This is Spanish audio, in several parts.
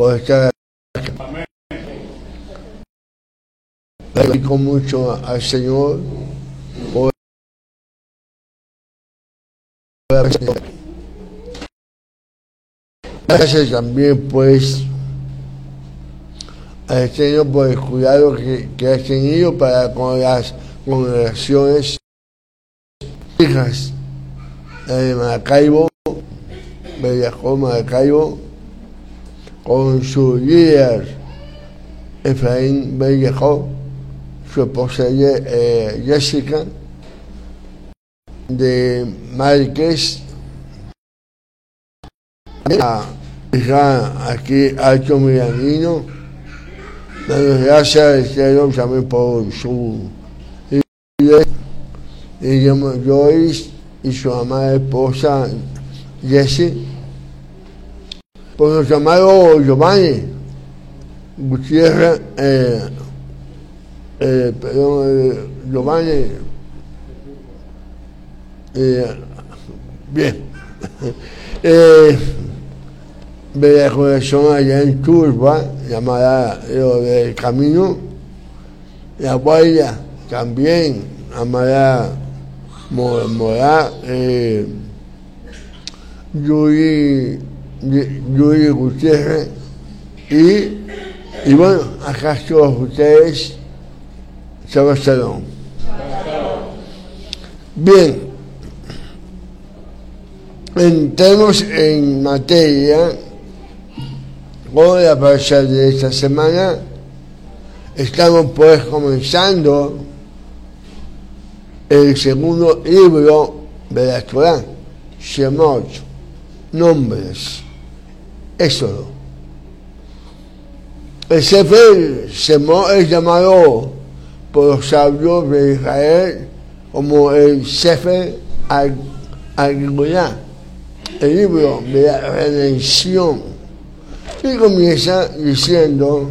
por estar aquí. Agradezco mucho al Señor por Gracias también pues al Señor por el cuidado que, que has tenido para con las congregaciones hijas de Maracaibo, Bellajó Maracaibo, con su líder Efraín Bellajó, su esposa eh, Jessica, de Márquez, hija aquí Alto Milanino, dando gracias al Señor también por su líder, y Joyce y su amada esposa Jessie, por nuestro amado Giovanni Gutiérrez, eh, eh, perdón, eh, Giovanni, eh, bien, eh, de la conexión allá en Turba, llamada lo del camino, la guardia también, llamada Morá, eh, Yuri, Yuri Gutiérrez y, bueno, acá todos ustedes, Shalom. Bien, entremos en materia, con la pasar de esta semana, estamos pues comenzando el segundo libro de la Torah, Shemot, nombres, Éxodo. El Sefer Shemot es llamado por los sabios de Israel como el Sefer Agriculá, el libro de la redención. Y comienza diciendo,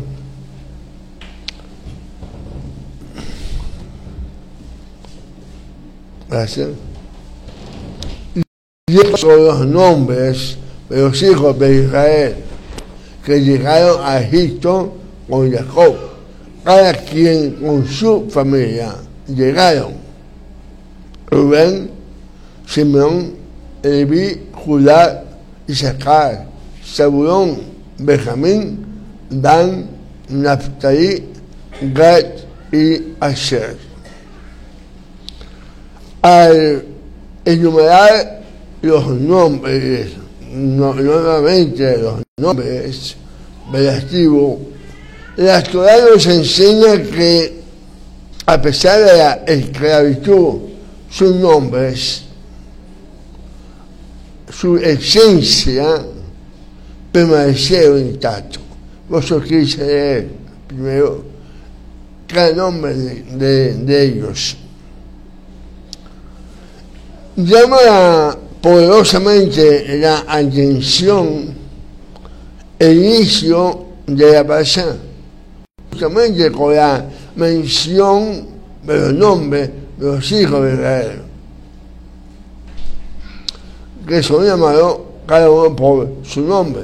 Gracias. Y son los nombres los hijos de Israel que llegaron a Egipto con Jacob, cada quien con su familia. Llegaron Rubén, Simeón, Leví, Judá, Isaacar, Zabulón, Benjamín, Dan, Naftali, Gad y Asher al enumerar los nombres, no, nuevamente los nombres relativos, la Torah nos enseña que a pesar de la esclavitud, sus nombres, su esencia permanecieron intactos. Vosotros quise leer primero cada nombre de, de, de ellos llama poderosamente la atención el inicio de la pasada, justamente con la mención de los nombres de los hijos de Israel, que son llamados cada uno por su nombre.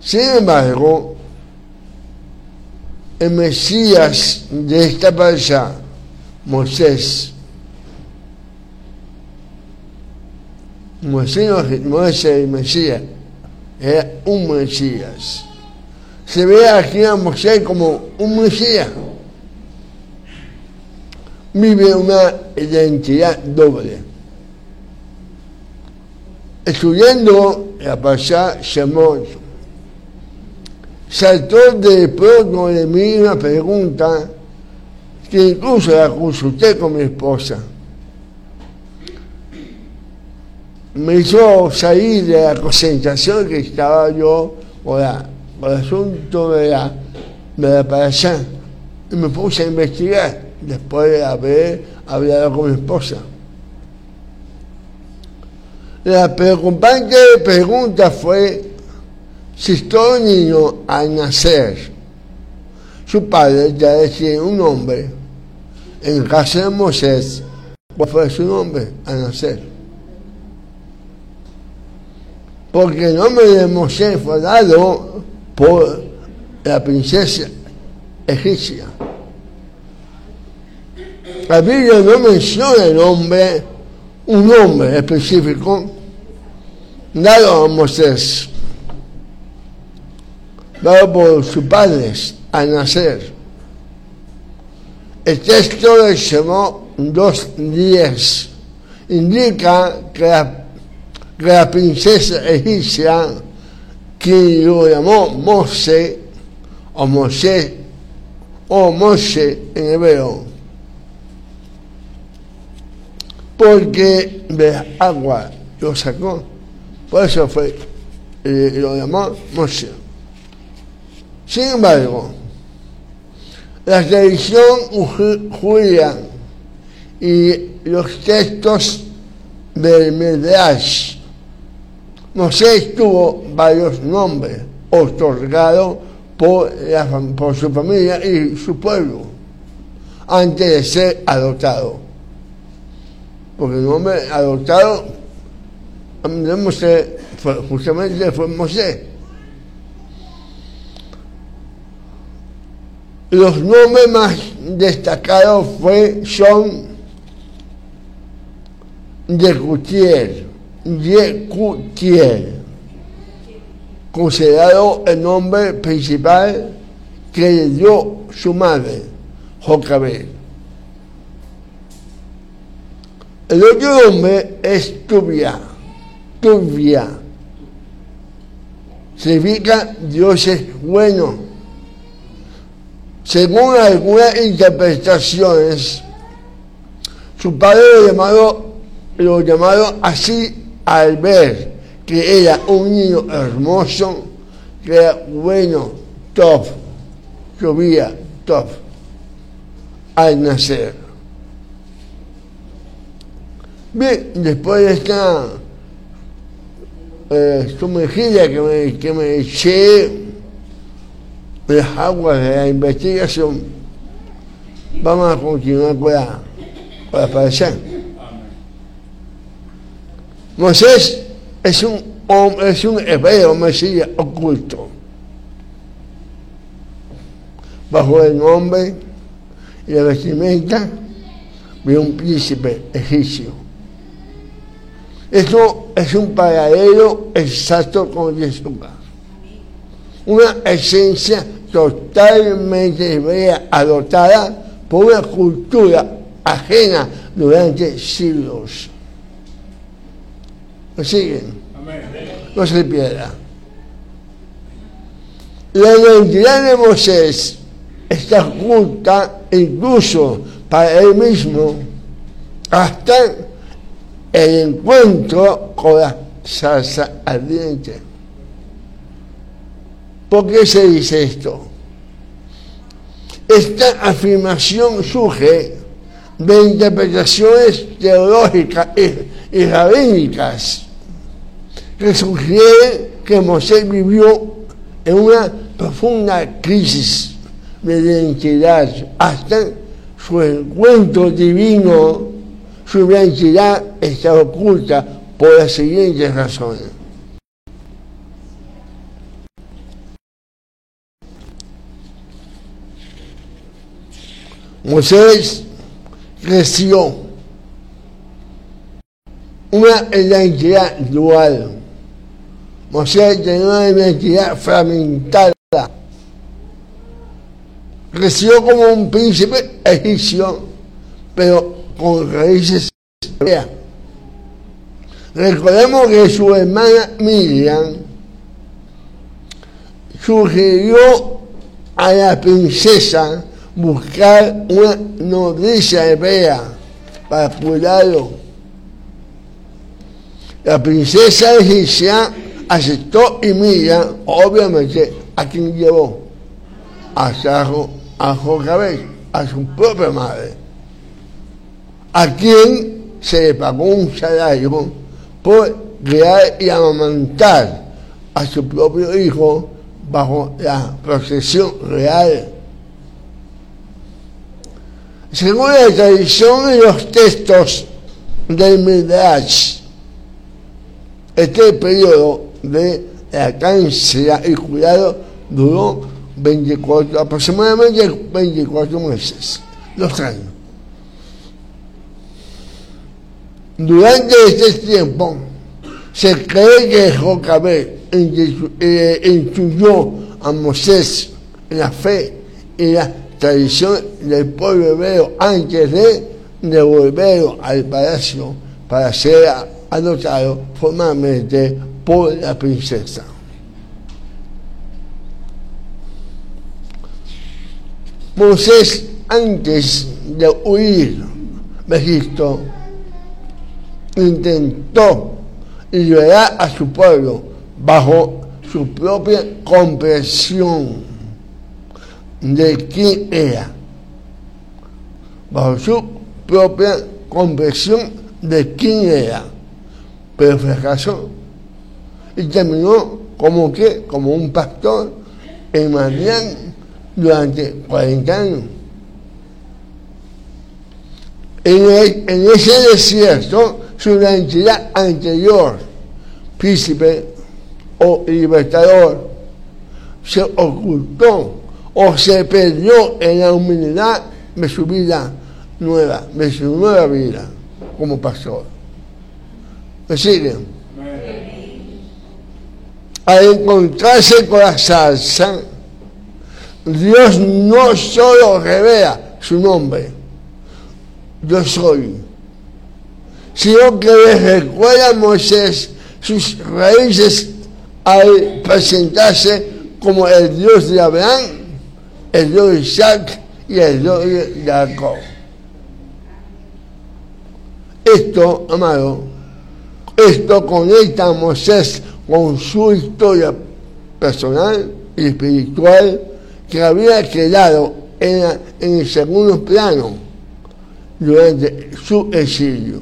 Sin embargo, el Mesías de esta pasada, Moisés, Moisés es el Mesías, es un Mesías. Se ve aquí a Moisés como un Mesías. Vive una identidad doble. Estudiando la pasada Shemot, saltó de pronto de mí una pregunta que incluso la consulté con mi esposa. Me hizo salir de la concentración que estaba yo la, por el asunto de la, de la. Y me puse a investigar después de haber hablado con mi esposa. La preocupante pregunta fue si todo niño al nacer, su padre ya decía un nombre. En el caso de Moisés, ¿cuál fue su nombre al nacer? Porque el nombre de Moshe fue dado por la princesa egipcia. La Biblia no menciona el nombre, un nombre específico dado a Moisés, dado por sus padres al nacer. El texto le llamó dos días. Indica que la, la princesa egipcia, que lo llamó Mose, o Moshe, o Moshe en hebreo, porque de agua lo sacó. Por eso fue, eh, lo llamó Moshe. Sin embargo, la tradición judía y los textos del Midrash, Moshe tuvo varios nombres otorgados por, su familia y su pueblo antes de ser adoptado. Porque el nombre adoptado de fue, justamente fue Moshe. Los nombres más destacados fue, son Yecutiel, Yecutiel, considerado el nombre principal que le dio su madre, Jocabel. El otro nombre es Tubia, Tubia. Significa Dios es bueno. Según algunas interpretaciones, su padre lo llamado, lo llamado así al ver que era un niño hermoso, que era bueno, top, llovía top, al nacer. Bien, después de esta eh, sumergida que me, que me eché las aguas de la investigación, vamos a continuar con la, con. Moisés es un es un hebreo mesías oculto, bajo el nombre y la vestimenta de un príncipe egipcio. Esto es un paralelo exacto con Jesús. Una esencia totalmente hebrea adoptada por una cultura ajena durante siglos. ¿Lo siguen? No se pierda. La identidad de Moisés está oculta incluso para él mismo hasta el encuentro con la salsa ardiente. ¿Por qué se dice esto? Esta afirmación surge de interpretaciones teológicas y, y rabínicas que sugieren que Moisés vivió en una profunda crisis de identidad hasta su encuentro divino, su identidad está oculta por las siguientes razones. Moisés creció una identidad dual. Moisés tenía una identidad fragmentada. Creció como un príncipe egipcio, pero con raíces hebreas. Recordemos que su hermana Miriam sugirió a la princesa buscar una nodriza hebrea para cuidarlo. La princesa egipcia aceptó y Miriam, obviamente, a quien llevó a, a Jocabel, a su propia madre, a quien se le pagó un salario por crear y amamantar a su propio hijo bajo la protección real. Según la tradición y los textos del Midrash, este periodo de lactancia y cuidado duró 24, aproximadamente 24 meses, dos años. Durante este tiempo, se cree que Jocabé eh, instruyó a Moisés la fe y la tradición del pueblo hebreo antes de devolverlo al palacio para ser adoptado formalmente por la princesa. Moisés, antes de huir de Egipto, intentó liberar a su pueblo bajo su propia comprensión de quién era, bajo su propia comprensión de quién era, pero fracasó y terminó como que, como un pastor en Madián durante 40 años. En, ese desierto, su identidad anterior, príncipe o libertador, se ocultó o se perdió en la humildad de su vida nueva, de su nueva vida como pastor. ¿Me siguen? Al encontrarse con la salsa, Dios no solo revela su nombre, yo soy, sino que le recuerda a Moisés sus raíces al presentarse como el Dios de Abraham, el Dios de Isaac y el Dios de Jacob. Esto, amado, esto conecta a Moisés con su historia personal y espiritual que había quedado en, el segundo plano durante su exilio.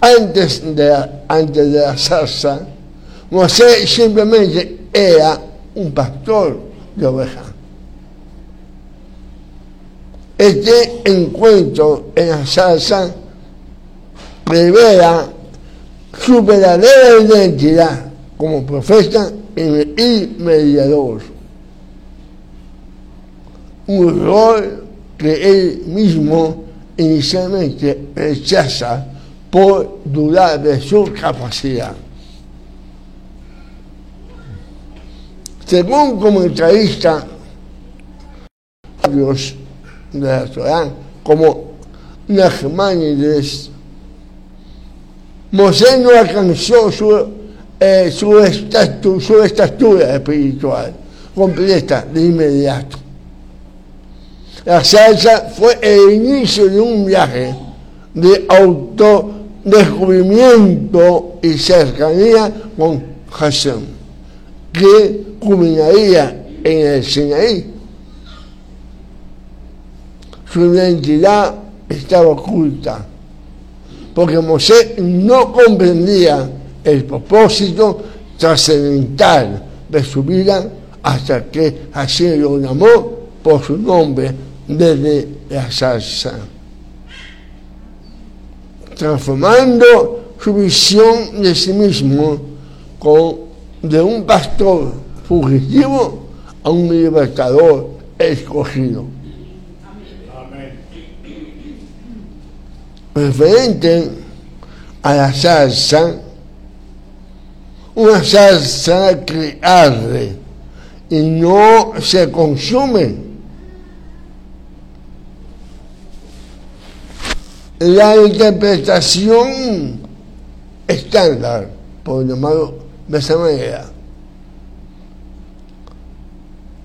Antes de, antes de la salsa, Moisés simplemente era un pastor de ovejas. Este encuentro en la salsa revela su verdadera identidad como profeta y mediador. Un rol que él mismo inicialmente rechaza por dudar de su capacidad. Según comentarista, de la Torah, como Nachmanides, Mosé no alcanzó su, eh, su, su estatura espiritual completa de inmediato. La salsa fue el inicio de un viaje de autodescubrimiento y cercanía con Hashem, que culminaría en el Sinaí su identidad estaba oculta, porque Moisés no comprendía el propósito trascendental de su vida hasta que así lo llamó por su nombre desde la salsa, transformando su visión de sí mismo de un pastor fugitivo a un libertador escogido. Referente a la salsa, una salsa que arde y no se consume. La interpretación estándar, por llamarlo de esa manera,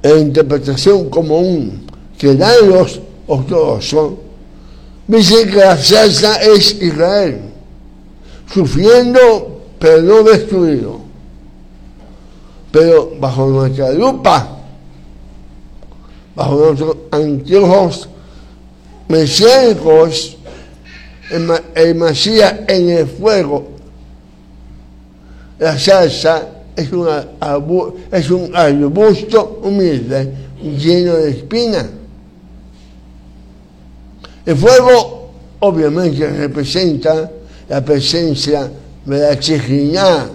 la interpretación común que dan los ortodoxos Dice que la salsa es Israel, sufriendo pero no destruido. Pero bajo nuestra lupa, bajo nuestros anteojos mesiánicos, el, en el fuego, la salsa es un arbusto humilde lleno de espinas el fuego obviamente representa la presencia de la chiquina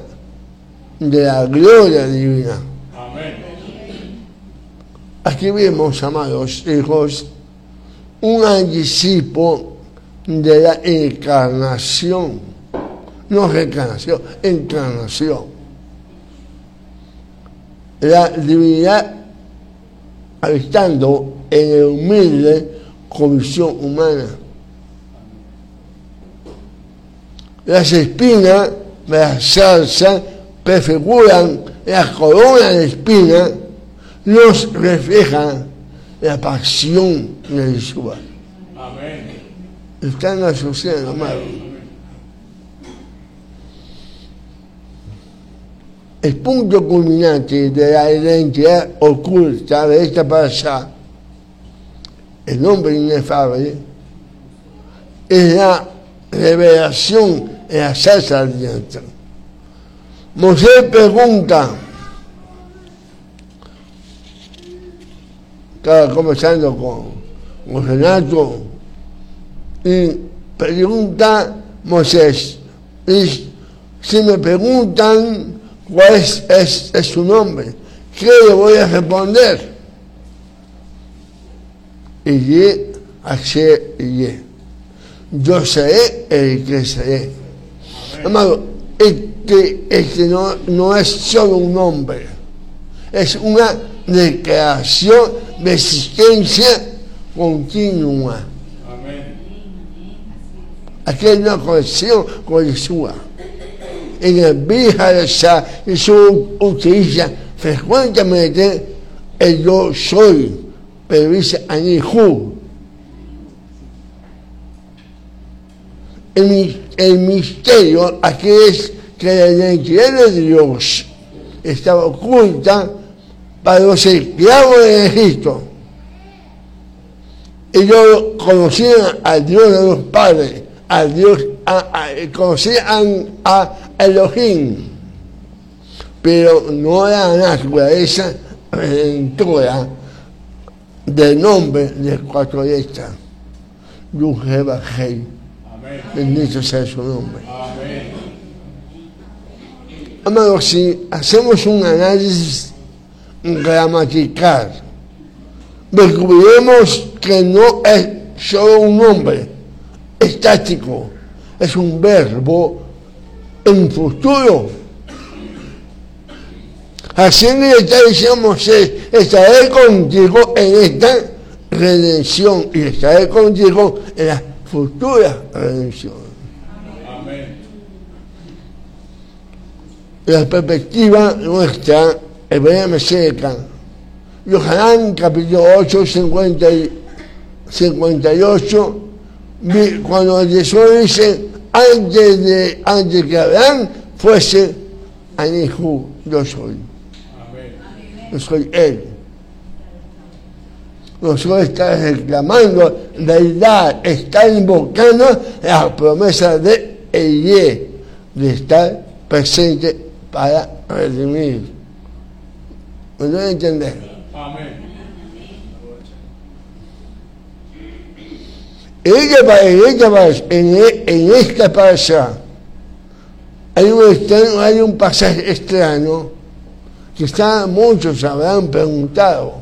de la gloria divina. Amén. Aquí vemos, amados hijos, un anticipo de la encarnación, no reencarnación, encarnación. La divinidad habitando en el humilde condición humana. Las espinas de la salsa prefiguran la corona de espina, nos reflejan la pasión de Jesús. Amén. Están asociados, amado. El punto culminante de la identidad oculta de esta pasada, el nombre inefable, es la revelación en la salsa alianza. Moisés pregunta, estaba conversando con, con Renato, y pregunta Moisés, y si me preguntan cuál es- es su nombre, ¿qué le voy a responder? Ye, H, ye. Yo seré el que seré. Amado, este, este no, no es solo un nombre, es una declaración de existencia continua. Amén. Aquí hay una conexión con Yeshua. En el Shah, Jesús utiliza frecuentemente el yo soy, pero dice Anihu. El, el misterio aquí es que la identidad de Dios estaba oculta para los esclavos de Egipto. Ellos conocían al Dios de los padres, al Dios, a- a- conocían a Elohim, pero no la naturaleza del nombre del cuatroyesta, Yujeba Hei, bendito sea su nombre. Amén. Amados, si hacemos un análisis gramatical, descubriremos que no es solo un nombre estático, es un verbo en futuro. Así le está diciendo Moisés, estaré contigo en esta redención y estaré contigo en la futura redención. Amén. la perspectiva nuestra, hebrea meseca, Yohanan capítulo 8, 50 y 58, vi- cuando Jesús dice, antes de, antes que Abraham fuese Anihu, yo soy. Yo soy Él. Nosotros está reclamando verdad, está invocando la promesa de Elie, de estar presente para redimir. ¿Me doy a entender? Amén. En en esta, pa- en en esta pasada hay un, extraño- hay un pasaje extraño está, muchos habrán preguntado,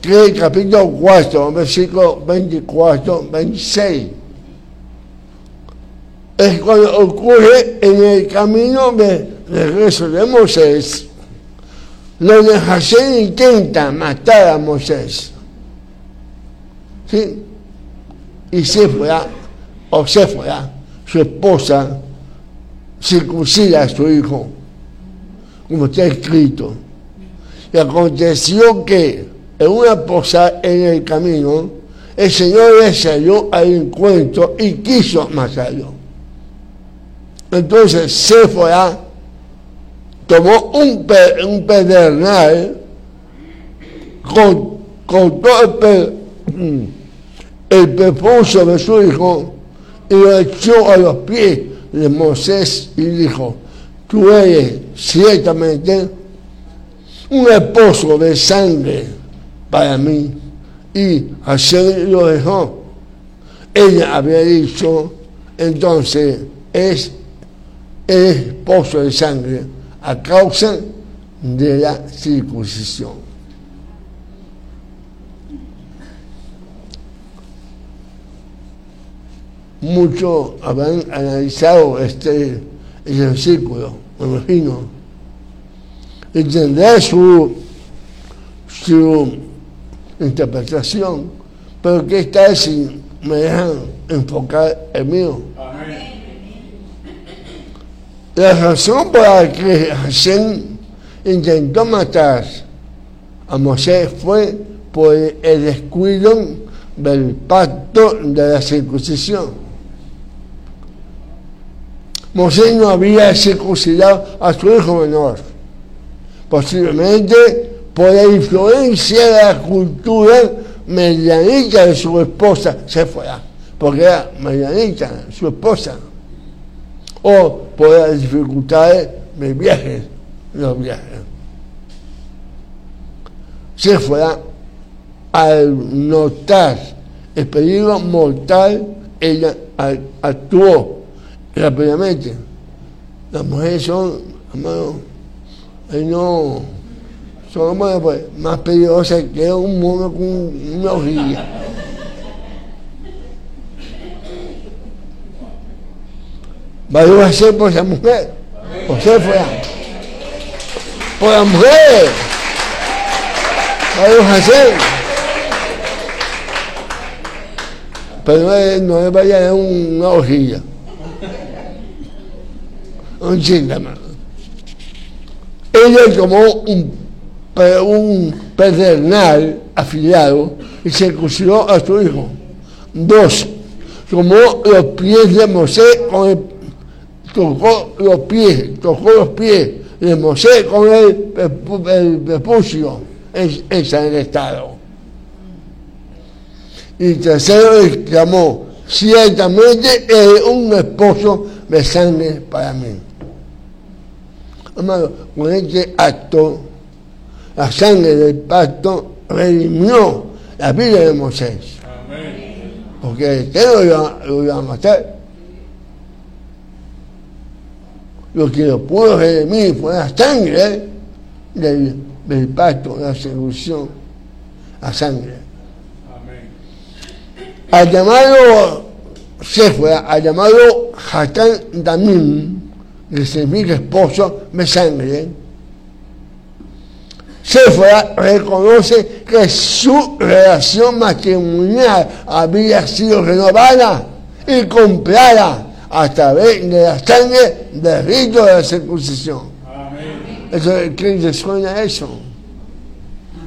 que el capítulo 4, versículo 24, 26. Es cuando ocurre en el camino de regreso de Moisés, donde Hashem intenta matar a Moisés. ¿Sí? y Séfora, o Séfora, su esposa, circuncida a su hijo, como está escrito. Y aconteció que en una posada en el camino, el Señor le salió al encuentro y quiso matarlo. Entonces Séfora tomó un, pe- un pedernal, con, el pe- el prepucio de su hijo y lo echó a los pies de Moisés y dijo, tú eres ciertamente un esposo de sangre para mí. Y así lo dejó. Ella había dicho, entonces es es esposo de sangre a causa de la circuncisión. Muchos habrán analizado este, este versículo, me imagino, y tendrá su, su interpretación, pero que esta si me dejan enfocar el mío. La razón por la que Hashem intentó matar a Moisés fue por el descuido del pacto de la circuncisión. Moisés no había circuncidado a su hijo menor, posiblemente por la influencia de la cultura medianita de su esposa, se fuera, porque era medianita su esposa o por las dificultades de viajes, los viajes. Se al notar el peligro mortal, ella actuó rápidamente. Las mujeres son, hermano, no, son pues, más peligrosas que un mono con una hojilla. Baruch Hashem por esa mujer. José fue por la mujer. Baruch Hashem. Pero no es, no es vaya a una hojilla. Un. Ella tomó un, un pedernal afiliado y circuncidó a su hijo. Dos, tomó los pies de Moisés con el tocó los pies, tocó los pies de Moisés con el, el prepucio ensangrentado. Y tercero exclamó, ciertamente es un esposo de sangre para mí. Amado, con este acto, la sangre del pacto redimió la vida de Moisés. Amén. Porque el lo iba, lo iba a matar. lo que lo pudo redimir fue la sangre del, del pacto, la solución, la sangre. Amén. Al llamado Sefra, al llamado Hatán Damim, que significa esposo de sangre, Sefra reconoce que su relación matrimonial había sido renovada y comprada a través de la sangre del rito de la circuncisión. Amén. Eso, ¿Qué le suena eso?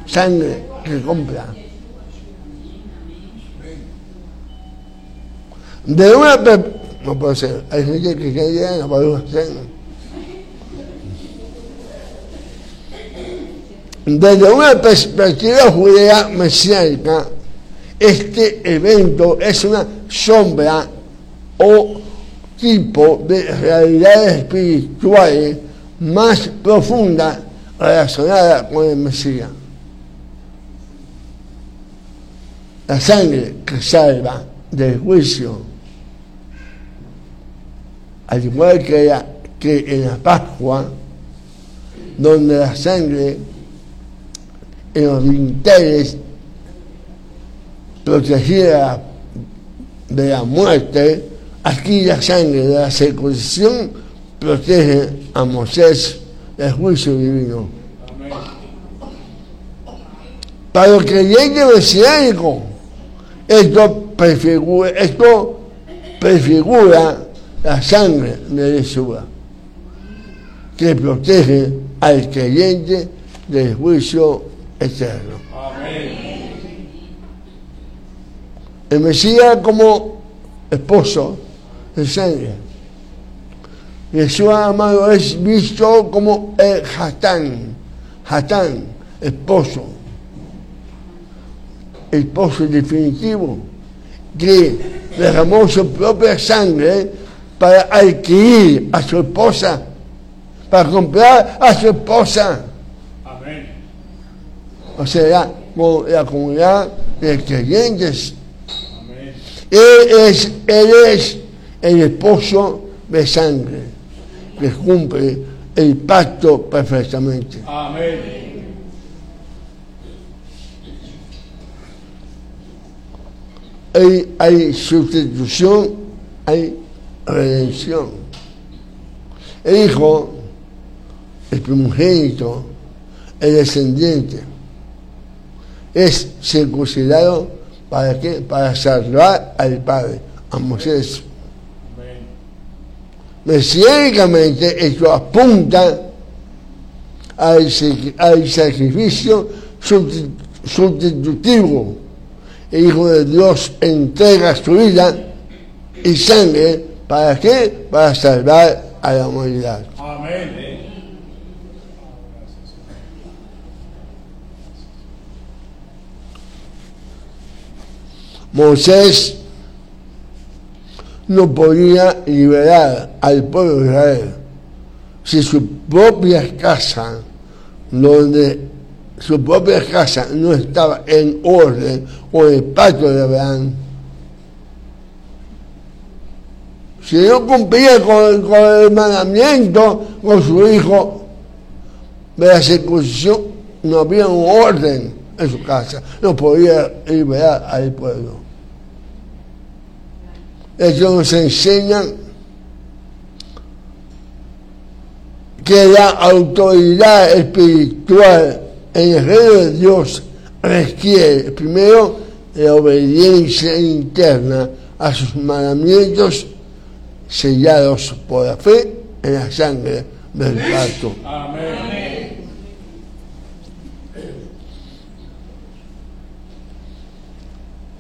Sangre que compra. De una no puede ser, hay gente que cree puede ser. Desde una perspectiva judía mesiánica, este evento es una sombra o tipo de realidades espirituales más profundas relacionadas con el Mesías. La sangre que salva del juicio, al igual que, en la Pascua, donde la sangre en los dinteles protegía de la muerte, aquí la sangre de la circuncisión protege a Moisés del juicio divino. Para los creyentes mesiánicos, esto prefigura, esto prefigura la sangre de Yeshua, que protege al creyente del juicio eterno. Amén. El Mesías como esposo de sangre. Jesús amado es visto como el Hatán, Hatán, esposo, esposo definitivo, que derramó su propia sangre para adquirir a su esposa, para comprar a su esposa. Amén. O sea, con la comunidad de creyentes Amén. Él es, él es el esposo de sangre. que cumple el pacto perfectamente. Amén. Hay, hay sustitución, hay redención. El hijo, el primogénito, el descendiente, es circuncidado para qué? Para salvar al Padre, a Moisés. Mesiánicamente esto apunta al, al sacrificio susti- sustitutivo. El Hijo de Dios entrega su vida y sangre para qué? Para salvar a la humanidad. Amén. Moisés no podía liberar al pueblo de Israel si su propia casa, donde su propia casa no estaba en orden con el pacto de Abraham, si no cumplía con, con el mandamiento con su hijo de la circuncisión, no había un orden en su casa, no podía liberar al pueblo. Ellos nos enseñan que la autoridad espiritual en el reino de Dios requiere primero la obediencia interna a sus mandamientos sellados por la fe en la sangre del pacto. Amén.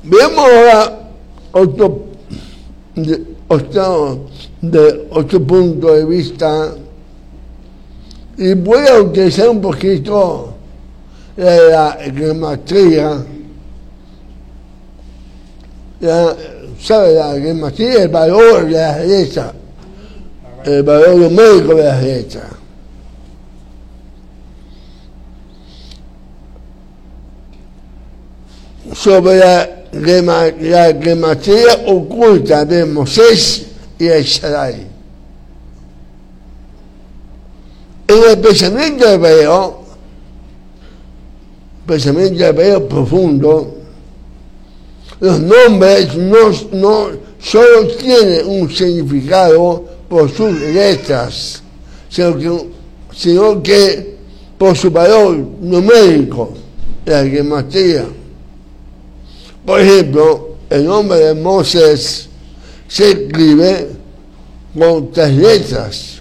Veamos ahora otro, de, otro, de otro punto de vista y voy a utilizar un poquito la, gematría, la, ¿sabe? La gematría, el valor de la letra, el valor numérico de las letras. sobre la, la gematría oculta de Moisés y el Shaddai. En el pensamiento hebreo, pensamiento hebreo profundo, los nombres no, no solo tienen un significado por sus letras, sino que, por su valor numérico, la gematría. Por ejemplo, el nombre de Moisés se escribe con tres letras.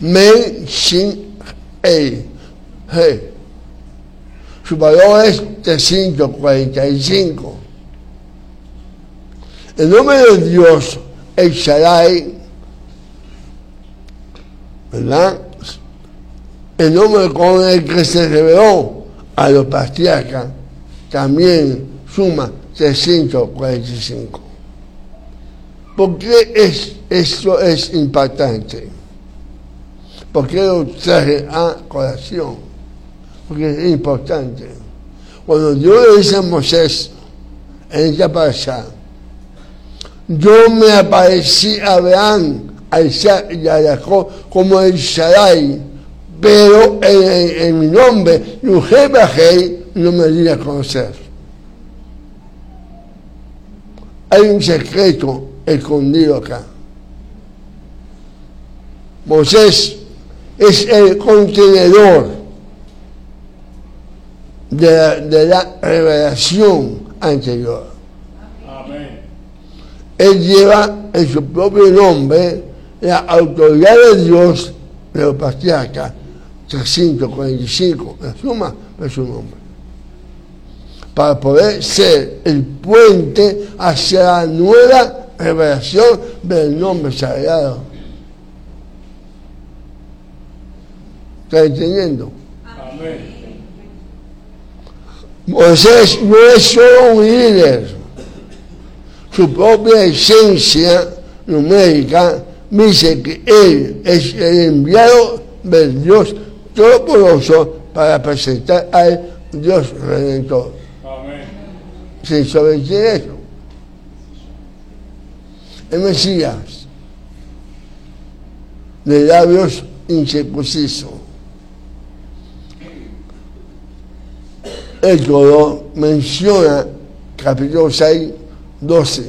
Men, Shin, Ei. Su valor es 345. El nombre de Dios, el Shaddai, ¿verdad? El nombre con el que se reveló a los patriarcas también suma 345. ¿Por qué es, esto es impactante? ¿Por qué lo traje a colación? Porque es importante. Cuando Dios le dice a Moisés, en esta pasada, yo me aparecí a Abraham, a Isaac y a Jacob como el Shaddai, pero en, en- en mi nombre, Bajei, no me di a conocer. Hay un secreto escondido acá. Moisés es el contenedor de la, de la revelación anterior. Él lleva en su propio nombre la autoridad de Dios de los patriarcas, 345, la suma de su nombre, para poder ser el puente hacia la nueva revelación del nombre sagrado. ¿Está entendiendo? Amén. Moisés no es solo un líder, su propia esencia numérica dice que él es el enviado del Dios Todopoderoso para presentar al Dios Redentor. Amén. ¿Se sobreentiende eso? El Mesías. de labios incircuncisos. Éxodo menciona, capítulo 6, 12,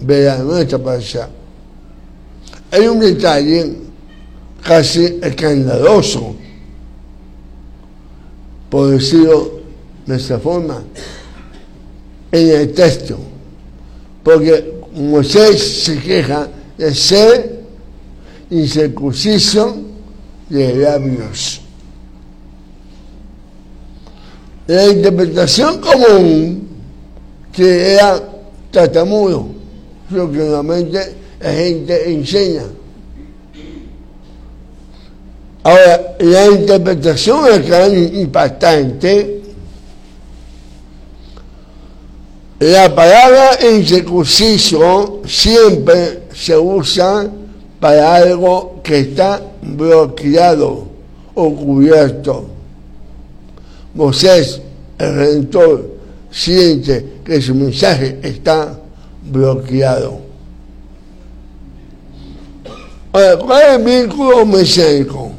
de nuestra allá. Hay un detalle casi escandaloso, por decirlo de esta forma, en el texto, porque Moisés se queja de ser incircunciso de labios. La interpretación común que era que normalmente la gente enseña. Ahora, la interpretación acá impactante, la palabra incircunciso siempre se usa para algo que está bloqueado o cubierto. Moisés, el Redentor, siente que su mensaje está bloqueado. Ahora, ¿cuál es el vínculo mesiánico?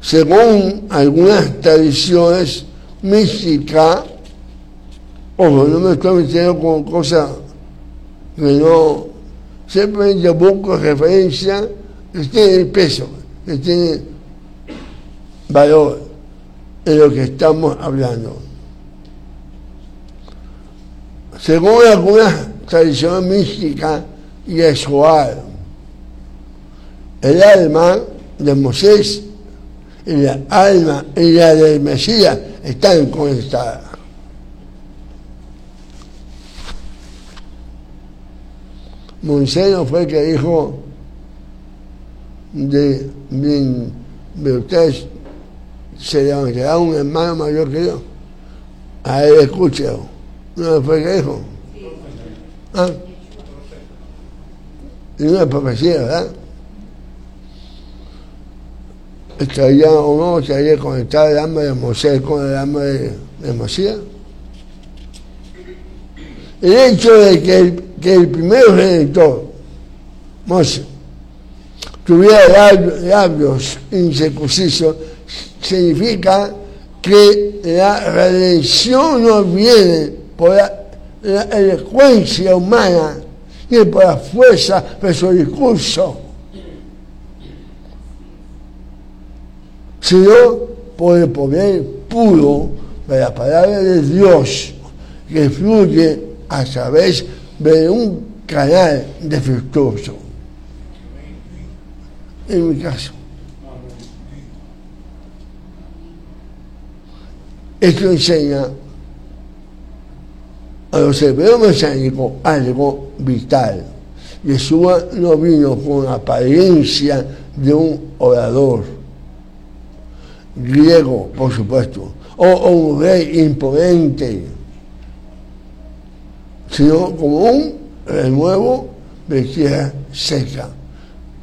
Según algunas tradiciones místicas, ojo, no me estoy metiendo con cosas que no, simplemente busco referencia que tiene peso, que tiene valor en lo que estamos hablando. Según algunas tradiciones místicas y Escobar, el alma de Moisés y la alma y la del Mesías están conectadas. Moisés fue el que dijo de, de, de ustedes se levantará un hermano mayor que yo. A él escúchelo. ¿No fue dijo? ¿Ah? Y una profecía, ¿verdad? estaría o no estaría conectado el alma de Moisés con el alma de, de Mesías. El hecho de que el, que el primer redentor, Moshe, tuviera labios incircuncisos, significa que la redención no viene por la, la elocuencia humana, ni por la fuerza de su discurso sino por el poder puro de la palabra de Dios que fluye a través de un canal defectuoso. En mi caso. Esto enseña a los hebreos mesiánicos algo vital. Yeshua no vino con apariencia de un orador griego, por supuesto, o, un rey imponente, sino como un renuevo de tierra seca.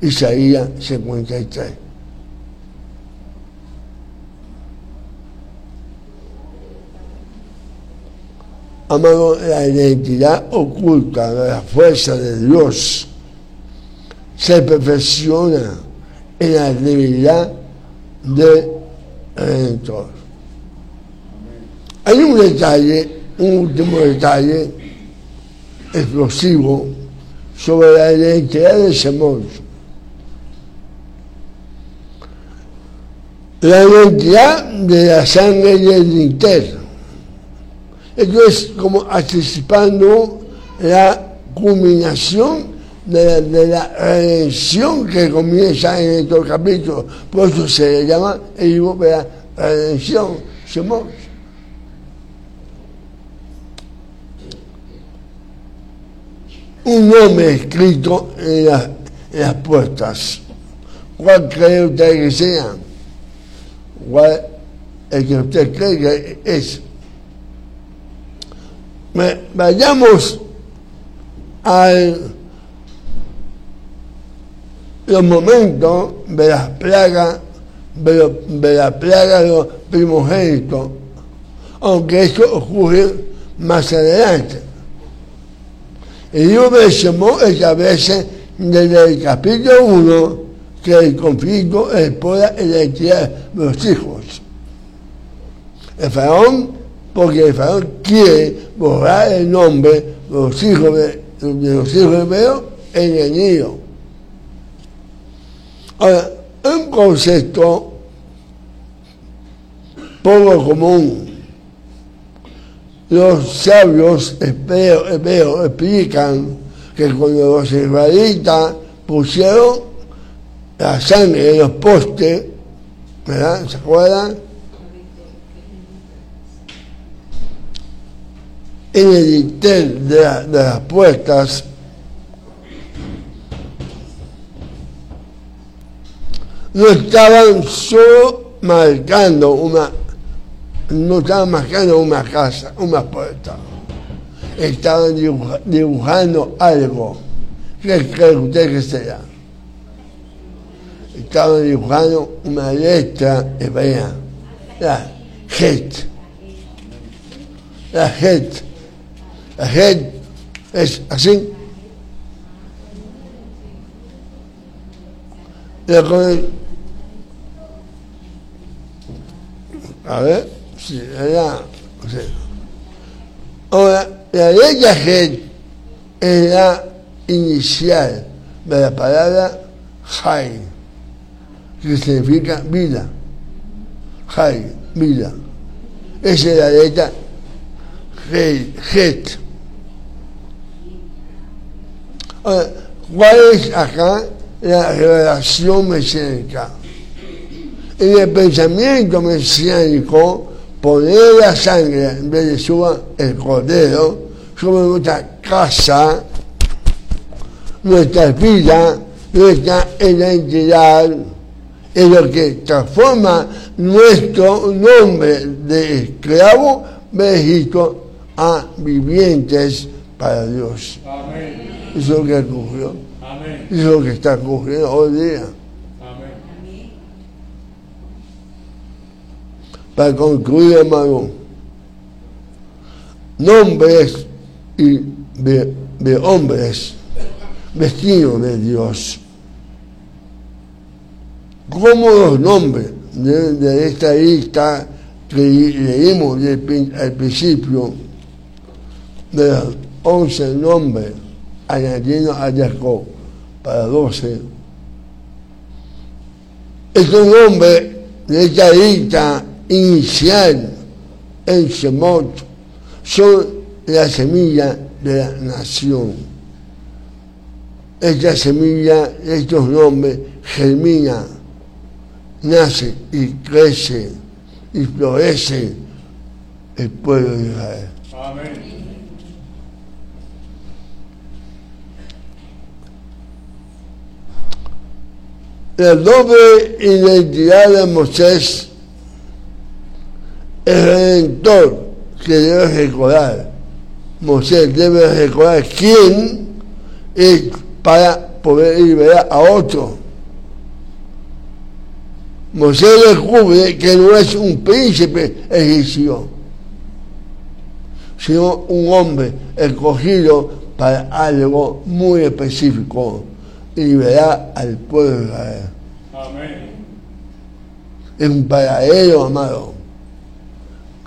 Isaías 53. Amado, la identidad oculta de la fuerza de Dios se perfecciona en la debilidad de Redentor. Hay un detalle, un último detalle explosivo sobre la identidad de Shemón. La identidad de la sangre del interno. Esto es como anticipando la culminación de la, de la, redención que comienza en estos capítulos. Por eso se llama el libro de la redención. Un nombre escrito en, la, en las puertas. ¿Cuál cree usted que sea? ¿Cuál el que usted cree que es? Vayamos al los momentos de las plagas, de, lo, de la plaga de los primogénitos, aunque eso ocurre más adelante. El libro de Shemot establece desde el capítulo 1 que el conflicto es por la identidad de los hijos. El faraón, porque el faraón quiere borrar el nombre de los hijos de, los hijos hebreos en el Nilo. Ahora, un concepto poco común. Los sabios hebreos, hebreos explican que cuando los israelitas pusieron la sangre en los postes, ¿verdad? ¿Se acuerdan? En el dintel de, la- de las puertas, no estaban solo marcando una, no estaban marcando una casa, una puerta, estaban dibuja- dibujando algo. ¿Qué cree usted que sea? Estaban dibujando una letra hebrea, la Het. La Het. La es así. A ver, sí, era, sí. Ahora, la letra Het es la inicial de la palabra Jai, que significa vida. Jai, vida. Esa es la letra Het. Ahora, ¿cuál es acá la revelación mesiánica? En el pensamiento mesiánico, poner la sangre en vez de suba el cordero sobre nuestra casa, nuestra vida, nuestra identidad, es lo que transforma nuestro nombre de esclavo Egipto a vivientes para Dios. Amén. Es lo que ocurrió. Amén. Es lo que está ocurriendo hoy día. Amén. Para concluir, hermano, nombres y de, de hombres vestidos de Dios. Como los nombres de, de esta lista que leímos al principio, de los 11 nombres añadidos a Jacob para 12, estos nombres de esta lista inicial en Shemot son la semilla de la nación. Esta semilla, estos nombres, germina, nace y crece y florece el pueblo de Israel. Amén. La doble identidad de Moisés, el redentor que debe recordar. Moisés debe recordar quién es para poder liberar a otro. Moisés descubre que no es un príncipe egipcio, sino un hombre escogido para algo muy específico, liberar al pueblo de Israel. Amén. Es un paralelo, amado,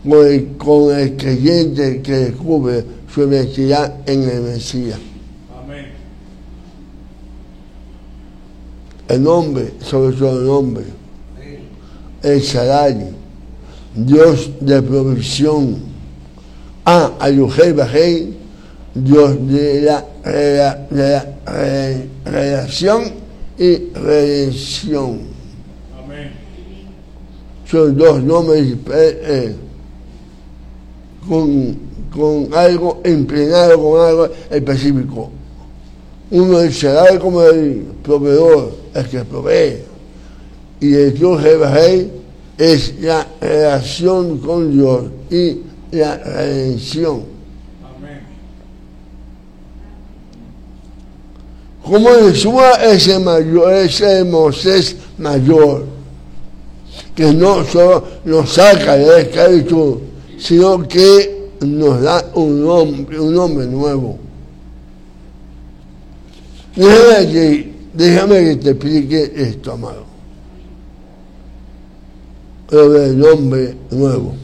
con el, con el creyente que descubre su identidad en el Mesías. Amén. El nombre, sobre todo el nombre, el salario, Dios de provisión, A, Ayuhel Bajei, Dios de la, rela- de la re- relación y redención. Amén. son dos nombres eh, con, con algo empleado con algo específico. Uno es Shaddai como el proveedor, el que provee. Y el Dios es la relación con Dios y la redención. Amén. Como Yeshua es el mayor, es el Moisés mayor, que no solo nos saca de la esclavitud, sino que nos da un nombre, un nombre nuevo. Déjame que déjame que te explique esto, amado. Lo del hombre nuevo.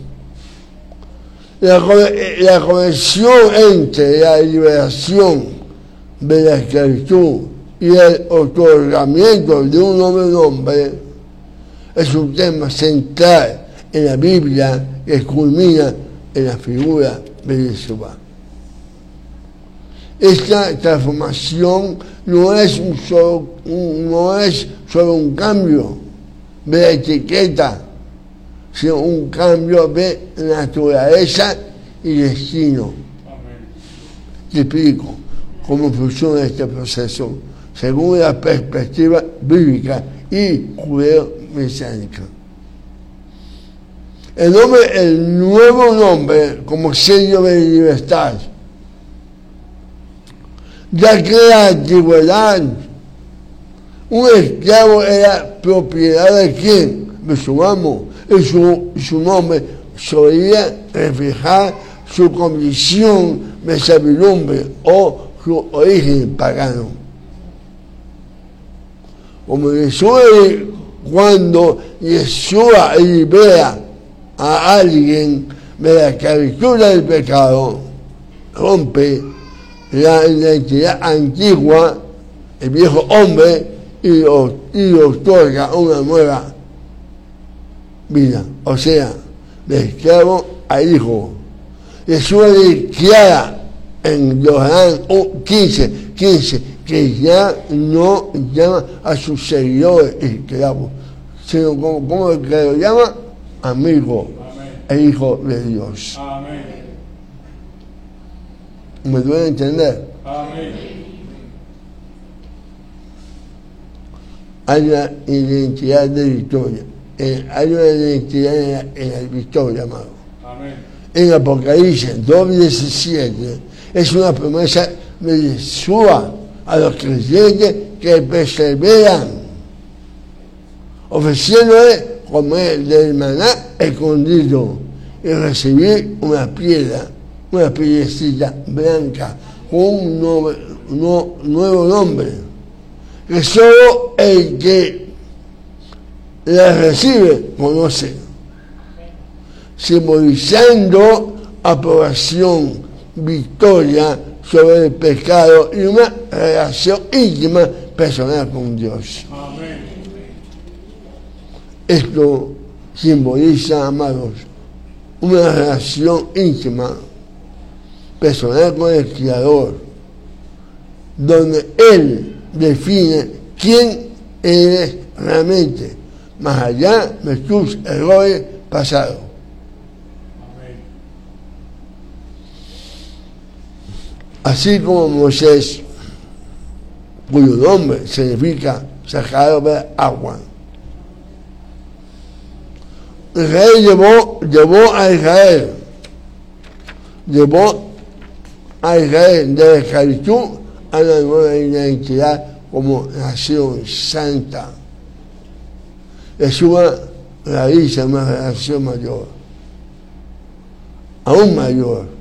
La conexión entre la liberación de la esclavitud y el otorgamiento de un nuevo nombre es un tema central en la Biblia que culmina en la figura de Yeshua. Esta transformación no es, un solo, un- no es solo un cambio de la etiqueta, sino un cambio de naturaleza y destino. Te explico cómo funciona este proceso según la perspectiva bíblica y judeo-mesiánica. El nuevo nombre como sello de libertad, ya que la antigüedad un esclavo era propiedad de quién? De su amo. Y su, su nombre solía reflejar su condición de servidumbre o su origen pagano. Como Yeshua, cuando Yeshua libera a alguien de la esclavitud del pecado, rompe la identidad antigua, el viejo hombre, y le y otorga una nueva vida, o sea, de esclavo a hijo. Jesús declara en Johanán 15, 15, que ya no llama a sus seguidores esclavos, sino como, como el que lo llama amigo e hijo de Dios. Amén. ¿Me duele entender? Amén. Hay una identidad de victoria. Eh, hay una identidad en la, en la victoria, amado. Amén. en Apocalipsis 2.17 es una promesa de Yeshua a los creyentes que perseveran, ofreciéndole comer del maná escondido y recibir una piedra, una piedrecita blanca con un nuevo nombre, que solo el que la recibe conoce simbolizando aprobación, victoria sobre el pecado y una relación íntima personal con Dios. Amén. Esto simboliza, amados, una relación íntima personal con el Creador, donde Él define quién eres realmente, más allá de tus errores pasados. Así como Moisés, cuyo nombre significa sacado de agua. Israel llevó, llevó a Israel, llevó a Israel de la esclavitud a la nueva identidad como nación santa. Jesús realiza una relación mayor, aún mayor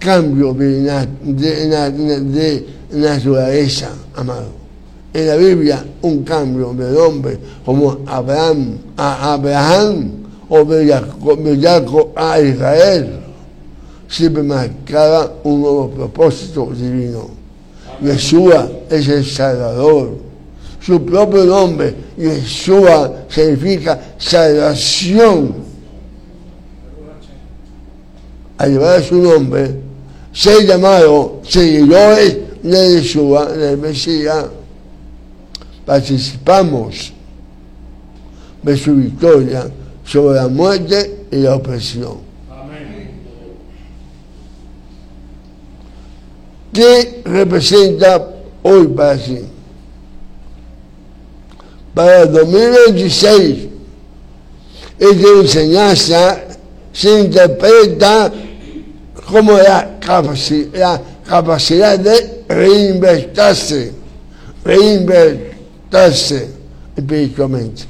cambio de, na- de na- de naturaleza, amado. En la Biblia, un cambio de nombre, como Abraham a Abraham o de Jacob a Israel, siempre marcaba un nuevo propósito divino. Yeshua es el Salvador. Su propio nombre, Yeshua, significa salvación al llevar su nombre, ser llamado seguidores de Yeshua, del Mesías, participamos de su victoria sobre la muerte y la opresión. ¿Qué representa hoy para sí? Para el 2026, esta enseñanza se interpreta como la capacidad, de reinventarse, reinventarse espiritualmente.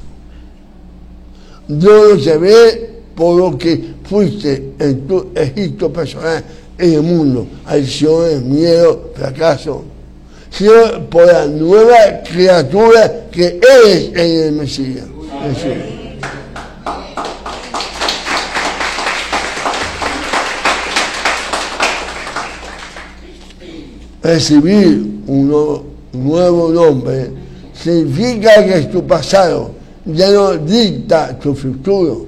Dios no se ve por lo que fuiste en tu Egipto personal en el mundo, adicciones, miedo, fracaso, sino por la nueva criatura que eres en el Mesías. Jesús. Recibir un nuevo, nuevo nombre significa que tu pasado ya no dicta tu futuro.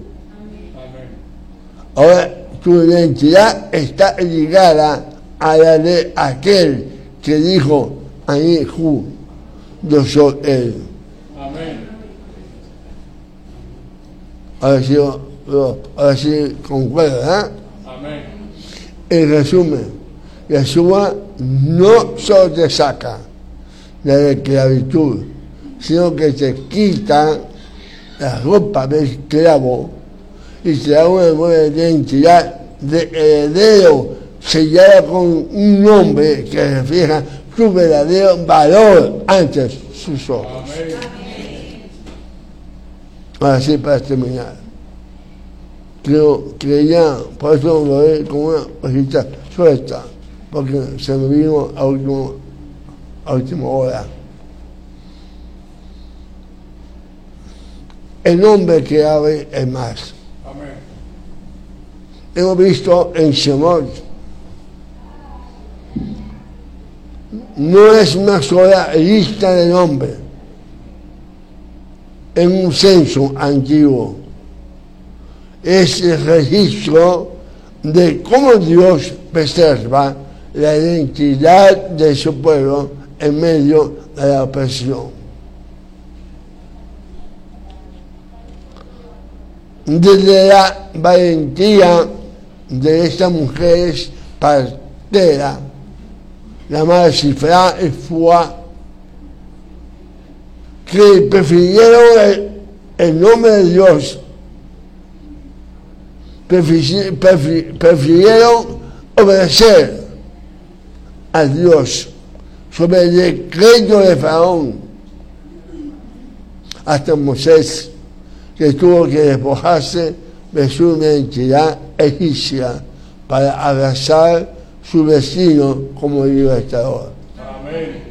Ahora tu identidad está ligada a la de aquel que dijo a Jesús, yo soy él. Amén. Ahora sí, ahora sí concuerda, ¿eh? Amén. En resumen, Yeshua no solo te saca de la esclavitud, sino que te quita la ropa de esclavo y te da una nueva identidad de heredero sellada con un nombre que refleja su verdadero valor ante sus ojos. Amén. Ahora sí, para terminar. Creo que ya, por eso lo doy como una cosita suelta, porque se me vino a, último, a última hora. El nombre que abre es más. Amén. Hemos visto en Shemot, no es una sola lista de nombres, en un censo antiguo. Es el registro de cómo Dios preserva la identidad de su pueblo en medio de la opresión. Desde la valentía de estas mujeres parteras, llamada Cifra y Fua, que prefirieron el, nombre de Dios, prefi- prefi- prefirieron obedecer a Dios sobre el decreto de Faraón, hasta Moisés, que tuvo que despojarse de su identidad egipcia para abrazar su vecino como libertador. Amén.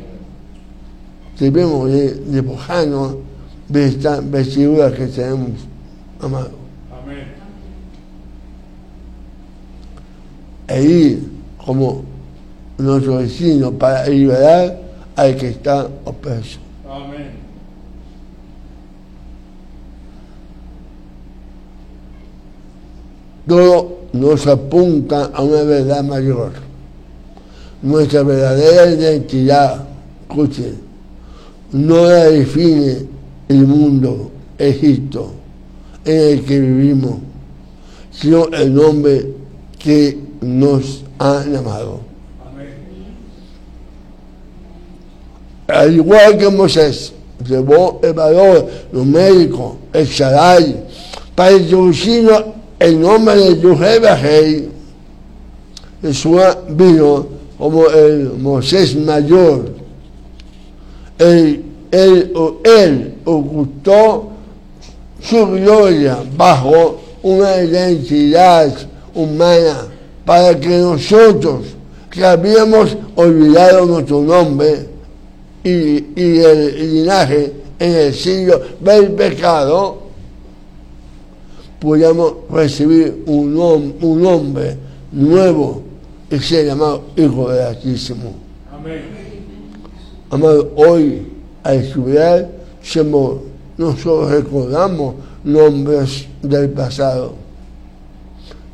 Debemos de despojarnos de esta vestidura que tenemos, amado. Amén. E ir como nuestro vecino para liberar al que está opreso. Amén. Todo nos apunta a una verdad mayor. Nuestra verdadera identidad, escuchen, no la define el mundo, Egipto, en el que vivimos, sino el nombre que nos ha llamado. Amén. Al igual que Moisés llevó el valor numérico, el Shaddai, para introducir el nombre de Rey, Jesús vino como el Moisés mayor. Él, él, él ocultó su gloria bajo una identidad humana para que nosotros, que habíamos olvidado nuestro nombre y, y el linaje en el siglo del pecado, podamos recibir un, un nombre nuevo y ser llamado Hijo del Altísimo. Amén. Amado, hoy al estudiar, somos- no solo recordamos nombres del pasado,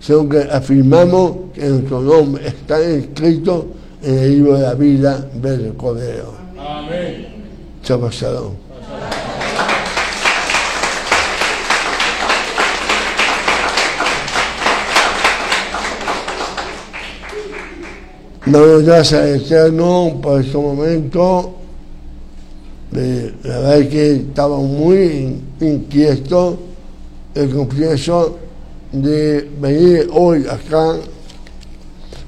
sino que afirmamos que nuestro nombre está escrito en el libro de la vida del Cordero. Amén. Shabbat Shalom. Damos gracias al Eterno por este momento. La verdad es que estaba muy inquieto el confieso de venir hoy acá.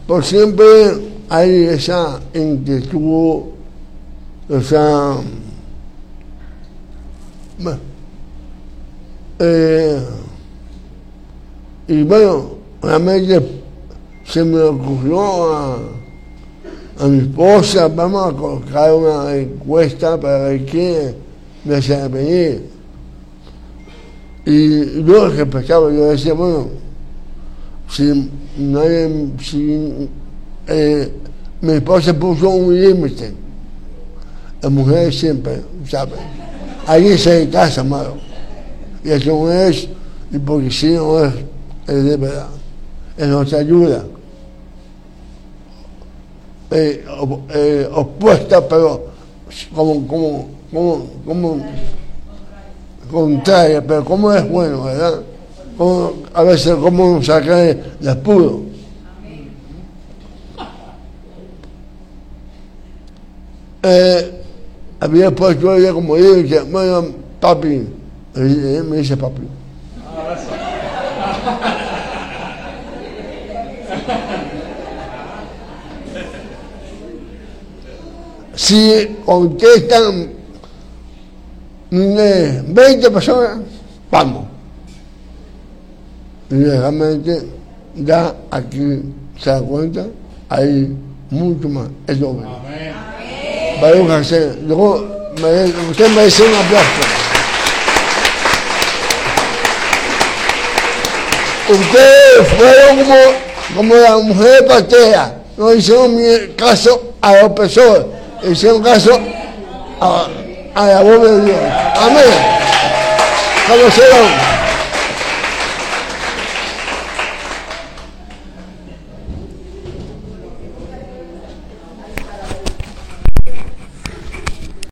Por siempre hay esa inquietud, O sea, bueno, eh, y bueno, realmente se me ocurrió a, a, mi esposa, vamos a colocar una encuesta para ver quién desea venir. Y yo respetaba, yo decía, bueno, si nadie, si eh, mi esposa puso un límite, las mujeres siempre, ¿saben? Alguien se casa, amado. Y eso no es hipocresía, no es, es de verdad. Es nuestra ayuda. Eh, eh, opuesta, pero como, como, como, como contraria, pero como es bueno, ¿verdad? A veces como sacar el apuro. Eh, había puesto ella como y decía, bueno, papi, Eh, me dice papi. Si contestan eh, 20 personas, vamos. Y realmente ya aquí se da cuenta, hay mucho más, es doble. Amén. Baruch Hashem. Luego, usted un aplauso. Ustedes fueron como, como la mujer patea. No hicieron caso a los opresores, hicieron caso a, a la voz de Dios. Amén. Conocieron.